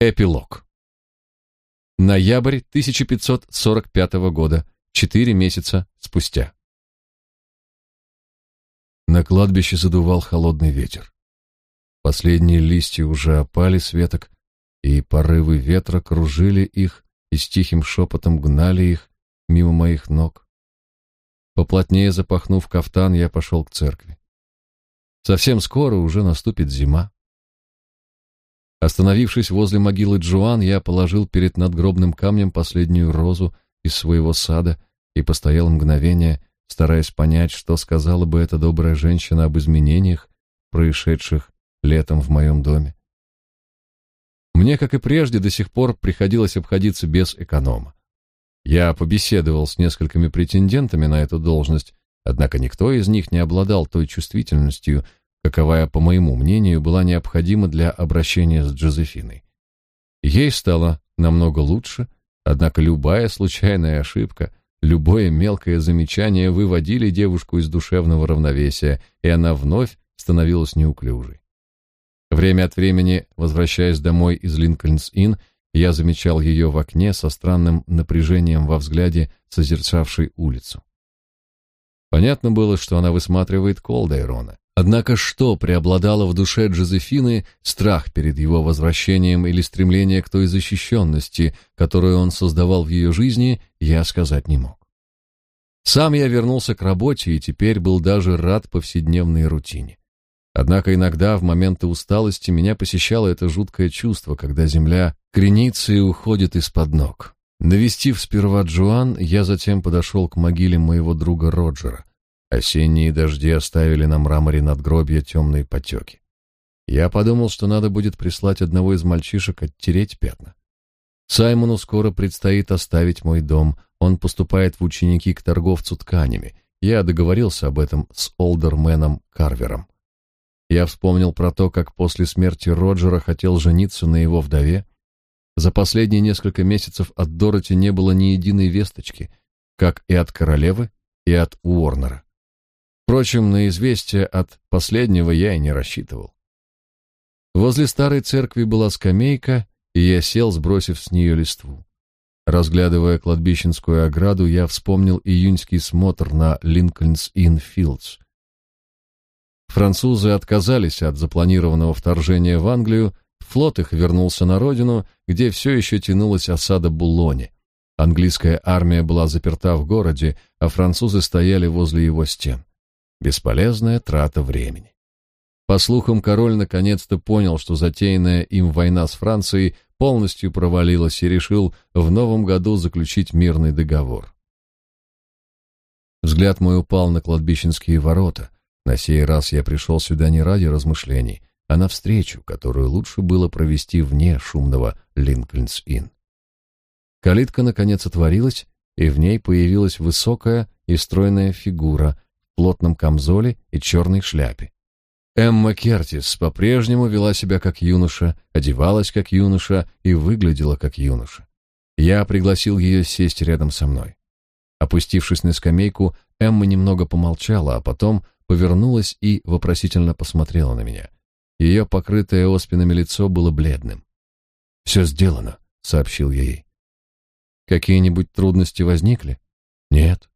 Эпилог. Ноябрь 1545 года, четыре месяца спустя. На кладбище задувал холодный ветер. Последние листья уже опали с веток, и порывы ветра кружили их и с тихим шепотом гнали их мимо моих ног. Поплотнее запахнув кафтан, я пошел к церкви. Совсем скоро уже наступит зима. Остановившись возле могилы Джоан, я положил перед надгробным камнем последнюю розу из своего сада и постоял мгновение, стараясь понять, что сказала бы эта добрая женщина об изменениях, происшедших летом в моем доме. Мне, как и прежде, до сих пор приходилось обходиться без эконома. Я побеседовал с несколькими претендентами на эту должность, однако никто из них не обладал той чувствительностью, каковая, по моему мнению, была необходима для обращения с Джозефиной. Ей стало намного лучше, однако любая случайная ошибка, любое мелкое замечание выводили девушку из душевного равновесия, и она вновь становилась неуклюжей. Время от времени, возвращаясь домой из Линкольнс-Инн, я замечал ее в окне со странным напряжением во взгляде, созерцавшей улицу. Понятно было, что она высматривает Колдайрона. Однако что преобладало в душе Джозефины, страх перед его возвращением или стремление к той защищенности, которую он создавал в ее жизни, я сказать не мог. Сам я вернулся к работе и теперь был даже рад повседневной рутине. Однако иногда в моменты усталости меня посещало это жуткое чувство, когда земля кренится и уходит из-под ног. Навестив сперва Джоан, я затем подошел к могиле моего друга Роджера. Осенние дожди оставили на мраморе надгробья темные потеки. Я подумал, что надо будет прислать одного из мальчишек оттереть пятна. Саймону скоро предстоит оставить мой дом. Он поступает в ученики к торговцу тканями. Я договорился об этом с олдерменом Карвером. Я вспомнил про то, как после смерти Роджера хотел жениться на его вдове. За последние несколько месяцев от Дороти не было ни единой весточки, как и от королевы, и от Уорнера. Впрочем, на известие от последнего я и не рассчитывал. Возле старой церкви была скамейка, и я сел, сбросив с нее листву. Разглядывая кладбищенскую ограду, я вспомнил июньский смотр на Линкольнс-Инн-Филдс. Французы отказались от запланированного вторжения в Англию, флот их вернулся на родину, где все еще тянулась осада Буллони. Английская армия была заперта в городе, а французы стояли возле его стен. Бесполезная трата времени. По слухам, король наконец-то понял, что затеянная им война с Францией полностью провалилась и решил в новом году заключить мирный договор. Взгляд мой упал на кладбищенские ворота. На сей раз я пришел сюда не ради размышлений, а на встречу, которую лучше было провести вне шумного Линкольнс-Инн. Калитка наконец отворилась, и в ней появилась высокая и стройная фигура плотном камзоле и черной шляпе. Эмма Кертис по-прежнему вела себя как юноша, одевалась как юноша и выглядела как юноша. Я пригласил ее сесть рядом со мной. Опустившись на скамейку, Эмма немного помолчала, а потом повернулась и вопросительно посмотрела на меня. Ее покрытое оспинами лицо было бледным. «Все сделано», — сообщил я ей. «Какие-нибудь трудности возникли?» «Нет.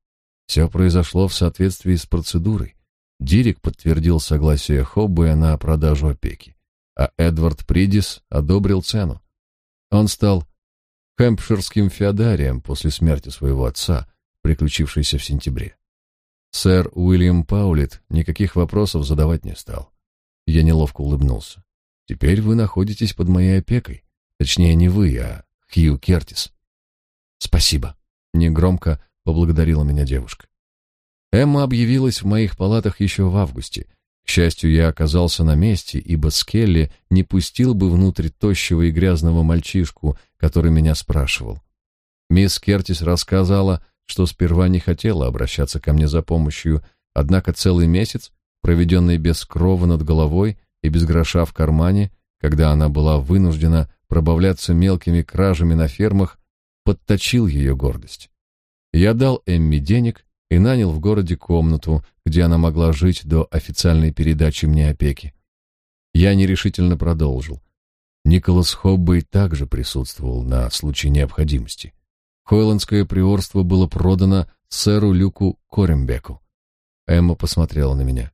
Все произошло в соответствии с процедурой. Дирик подтвердил согласие Хоббея на продажу опеки, а Эдвард Придис одобрил цену. Он стал хэмпширским феодарием после смерти своего отца, приключившейся в сентябре. Сэр Уильям Паулит никаких вопросов задавать не стал. Я неловко улыбнулся. Теперь вы находитесь под моей опекой. Точнее, не вы, а Хью Кертис. Спасибо. Негромко поблагодарила меня девушка. Эмма объявилась в моих палатах еще в августе. К счастью, я оказался на месте, ибо Скелли не пустил бы внутрь тощего и грязного мальчишку, который меня спрашивал. Мисс Кертис рассказала, что сперва не хотела обращаться ко мне за помощью, однако целый месяц, проведенный без крова над головой и без гроша в кармане, когда она была вынуждена пробавляться мелкими кражами на фермах, подточил ее гордость. Я дал Эмми денег и нанял в городе комнату, где она могла жить до официальной передачи мне опеки. Я нерешительно продолжил. Николас Хоббей также присутствовал на случай необходимости. Хойландское приорство было продано сэру Люку Корембеку. Эмма посмотрела на меня.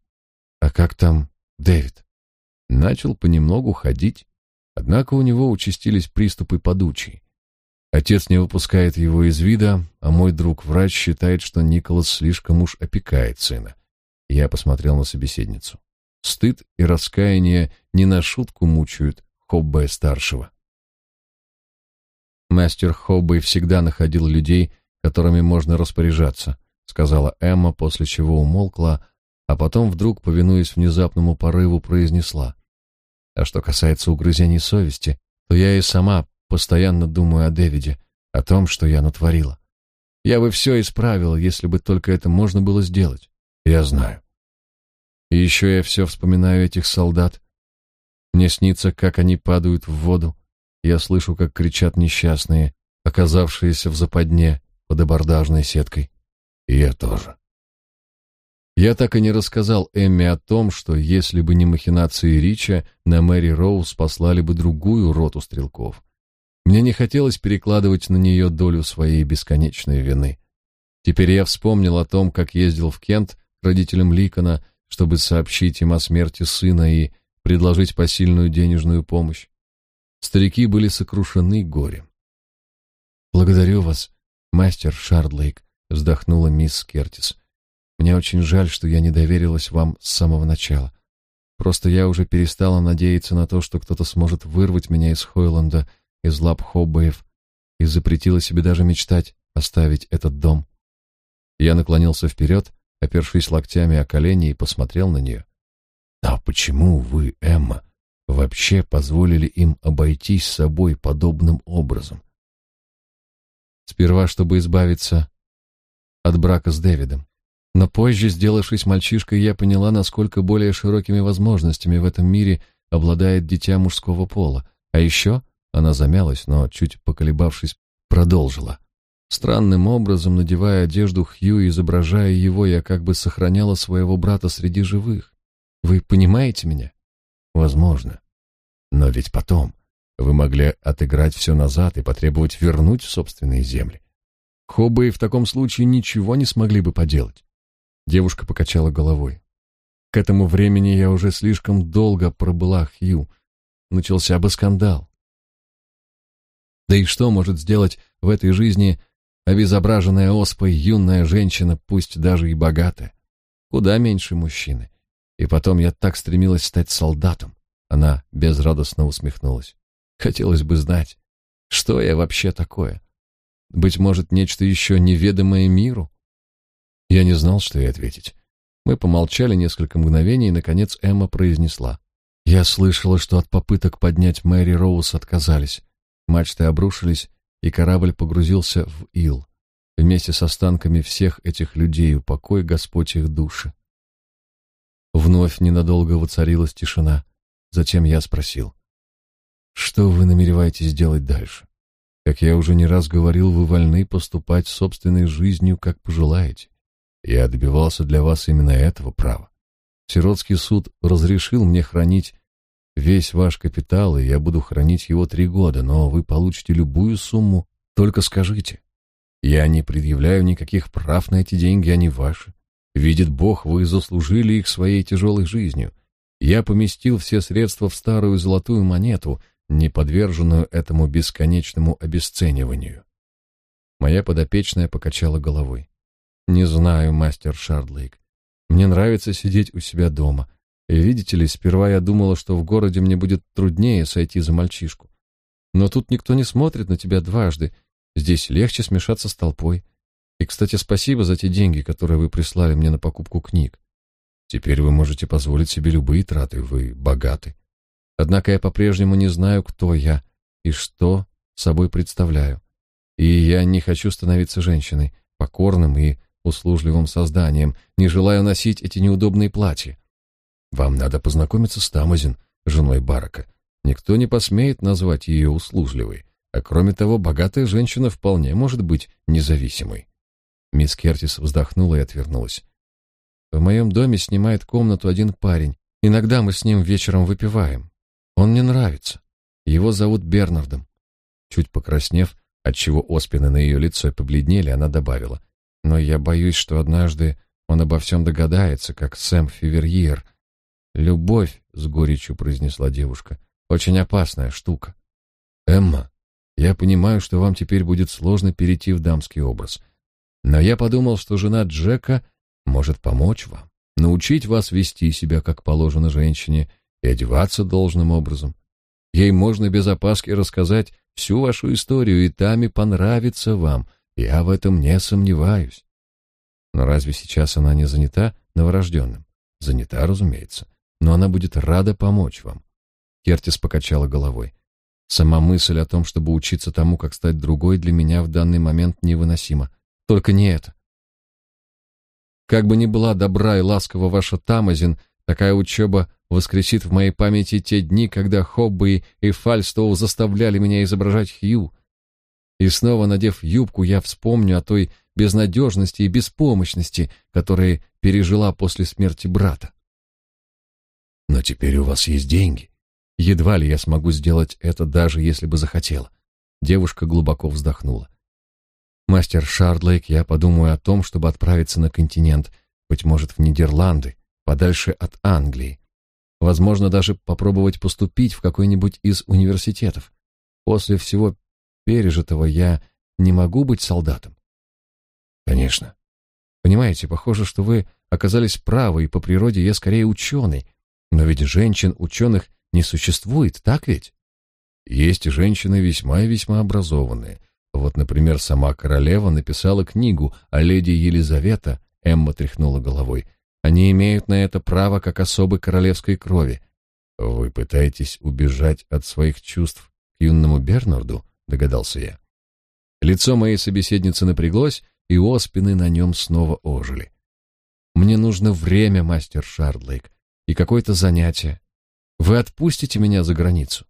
«А как там Дэвид?» Начал понемногу ходить, однако у него участились приступы подучий. Отец не выпускает его из вида, а мой друг-врач считает, что Николас слишком уж опекает сына. Я посмотрел на собеседницу. Стыд и раскаяние не на шутку мучают Хоббе-старшего. Мастер Хоббе всегда находил людей, которыми можно распоряжаться, сказала Эмма, после чего умолкла, а потом вдруг, повинуясь внезапному порыву, произнесла: "А что касается угрызений совести, то я и сама постоянно думаю о Дэвиде, о том, что я натворила. Я бы все исправила, если бы только это можно было сделать. Я знаю. И еще я все вспоминаю этих солдат. Мне снится, как они падают в воду. Я слышу, как кричат несчастные, оказавшиеся в западне под абордажной сеткой. И я тоже. Я так и не рассказал Эмме о том, что если бы не махинации Рича, на Мэри Роуз послали бы другую роту стрелков. Мне не хотелось перекладывать на нее долю своей бесконечной вины. Теперь я вспомнил о том, как ездил в Кент к родителям Ликона, чтобы сообщить им о смерти сына и предложить посильную денежную помощь. Старики были сокрушены горем. «Благодарю вас, мастер Шардлейк», — вздохнула мисс Кертис. Мне очень жаль, что я не доверилась вам с самого начала. Просто я уже перестала надеяться на то, что кто-то сможет вырвать меня из Хойланда, из лап Хоббеев, и запретила себе даже мечтать оставить этот дом. Я наклонился вперед, опершись локтями о колени и посмотрел на нее. «А почему вы, Эмма, вообще позволили им обойтись с собой подобным образом?» Сперва, чтобы избавиться от брака с Дэвидом. Но позже, сделавшись мальчишкой, я поняла, насколько более широкими возможностями в этом мире обладает дитя мужского пола. А еще она замялась, но, чуть поколебавшись, продолжила. Странным образом, надевая одежду Хью и изображая его, я как бы сохраняла своего брата среди живых. Вы понимаете меня? Возможно. Но ведь потом вы могли отыграть все назад и потребовать вернуть собственные земли. Хоббы в таком случае ничего не смогли бы поделать. Девушка покачала головой. К этому времени я уже слишком долго пробыла Хью. Начался бы скандал. Да и что может сделать в этой жизни обезображенная оспой юная женщина, пусть даже и богатая? Куда меньше мужчины. И потом я так стремилась стать солдатом. Она безрадостно усмехнулась. Хотелось бы знать, что я вообще такое. Быть может, нечто еще неведомое миру? Я не знал, что ей ответить. Мы помолчали несколько мгновений, и, наконец, Эмма произнесла. «Я слышала, что от попыток поднять Мэри Роуз отказались. Мачты обрушились, и корабль погрузился в ил. Вместе с останками всех этих людей упокой Господь их души». Вновь ненадолго воцарилась тишина. Затем я спросил. «Что вы намереваетесь делать дальше? Как я уже не раз говорил, вы вольны поступать собственной жизнью, как пожелаете. Я добивался для вас именно этого права. Сиротский суд разрешил мне хранить весь ваш капитал, и я буду хранить его три года, но вы получите любую сумму, только скажите. Я не предъявляю никаких прав на эти деньги, они ваши. Видит Бог, вы заслужили их своей тяжелой жизнью. Я поместил все средства в старую золотую монету, не подверженную этому бесконечному обесцениванию. Моя подопечная покачала головой. Не знаю, мастер Шардлейк. Мне нравится сидеть у себя дома. И видите ли, сперва я думала, что в городе мне будет труднее сойти за мальчишку. Но тут никто не смотрит на тебя дважды. Здесь легче смешаться с толпой. И, кстати, спасибо за те деньги, которые вы прислали мне на покупку книг. Теперь вы можете позволить себе любые траты, вы богаты. Однако я по-прежнему не знаю, кто я и что собой представляю. И я не хочу становиться женщиной, покорным и услужливым созданием, не желаю носить эти неудобные платья. Вам надо познакомиться с Тамазин, женой Барака. Никто не посмеет назвать ее услужливой, а кроме того, богатая женщина вполне может быть независимой. Мисс Кертис вздохнула и отвернулась. В моем доме снимает комнату один парень. Иногда мы с ним вечером выпиваем. Он мне нравится. Его зовут Бернардом. Чуть покраснев, отчего оспины на ее лицо побледнели, она добавила. Но я боюсь, что однажды он обо всем догадается, как Сэм Фиверьер. Любовь, с горечью произнесла девушка, очень опасная штука. Эмма, я понимаю, что вам теперь будет сложно перейти в дамский образ. Но я подумал, что жена Джека может помочь вам, научить вас вести себя как положено женщине и одеваться должным образом. Ей можно без опаски рассказать всю вашу историю, и Тами понравится вам. Я в этом не сомневаюсь. Но разве сейчас она не занята новорожденным? Занята, разумеется. Но она будет рада помочь вам. Кертис покачала головой. Сама мысль о том, чтобы учиться тому, как стать другой, для меня в данный момент невыносима. Только не это. Как бы ни была добра и ласкова ваша Тамазин, такая учеба воскресит в моей памяти те дни, когда Хобби и Фальстоу заставляли меня изображать Хью. И снова, надев юбку, я вспомню о той безнадежности и беспомощности, которые пережила после смерти брата. Но теперь у вас есть деньги. Едва ли я смогу сделать это, даже если бы захотела. Девушка глубоко вздохнула. Мастер Шардлейк, я подумаю о том, чтобы отправиться на континент, быть может, в Нидерланды, подальше от Англии. Возможно, даже попробовать поступить в какой-нибудь из университетов. После всего пережитого я не могу быть солдатом. Конечно. Понимаете, похоже, что вы оказались правы, и по природе я скорее ученый. Но ведь женщин-ученых не существует, так ведь? Есть женщины весьма и весьма образованные. Вот, например, сама королева написала книгу о леди Елизавета, Эмма тряхнула головой. Они имеют на это право как особы королевской крови. Вы пытаетесь убежать от своих чувств к юному Бернарду, догадался я. Лицо моей собеседницы напряглось, и оспины на нем снова ожили. Мне нужно время, мастер Шардлейк, и какое-то занятие. Вы отпустите меня за границу?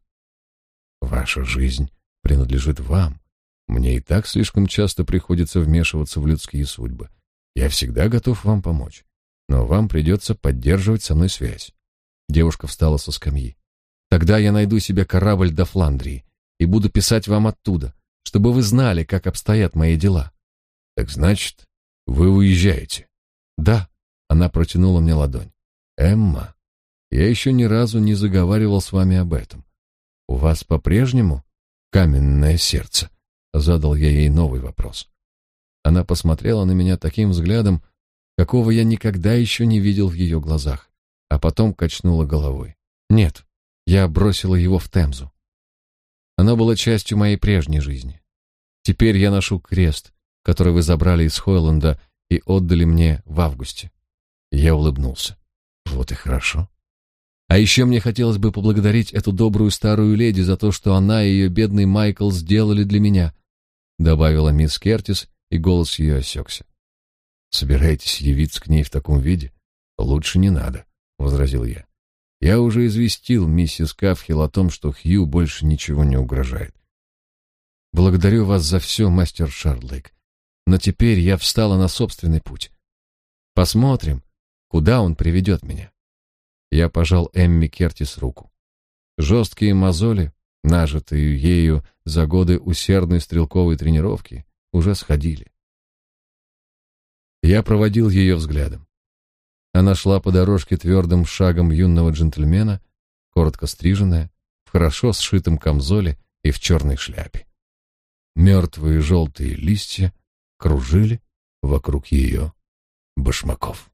Ваша жизнь принадлежит вам. Мне и так слишком часто приходится вмешиваться в людские судьбы. Я всегда готов вам помочь, но вам придется поддерживать со мной связь. Девушка встала со скамьи. Тогда я найду себе корабль до Фландрии и буду писать вам оттуда, чтобы вы знали, как обстоят мои дела. Так значит, вы уезжаете? Да, она протянула мне ладонь. Эмма, я еще ни разу не заговаривал с вами об этом. У вас по-прежнему каменное сердце? Задал я ей новый вопрос. Она посмотрела на меня таким взглядом, какого я никогда еще не видел в ее глазах, а потом качнула головой. Нет, я бросила его в Темзу. Оно было частью моей прежней жизни. Теперь я ношу крест, который вы забрали из Хойланда и отдали мне в августе. Я улыбнулся. Вот и хорошо. А еще мне хотелось бы поблагодарить эту добрую старую леди за то, что она и ее бедный Майкл сделали для меня, добавила мисс Кертис, и голос ее осекся. Собираетесь явиться к ней в таком виде? Лучше не надо, возразил я. Я уже известил миссис Кафхил о том, что Хью больше ничего не угрожает. Благодарю вас за все, мастер Шардлейк но теперь я встала на собственный путь. Посмотрим, куда он приведет меня. Я пожал Эмми Кертис руку. Жесткие мозоли, нажитые ею за годы усердной стрелковой тренировки, уже сходили. Я проводил ее взглядом. Она шла по дорожке твердым шагом юного джентльмена, коротко стриженная, в хорошо сшитом камзоле и в черной шляпе. Мертвые желтые листья кружили вокруг ее башмаков.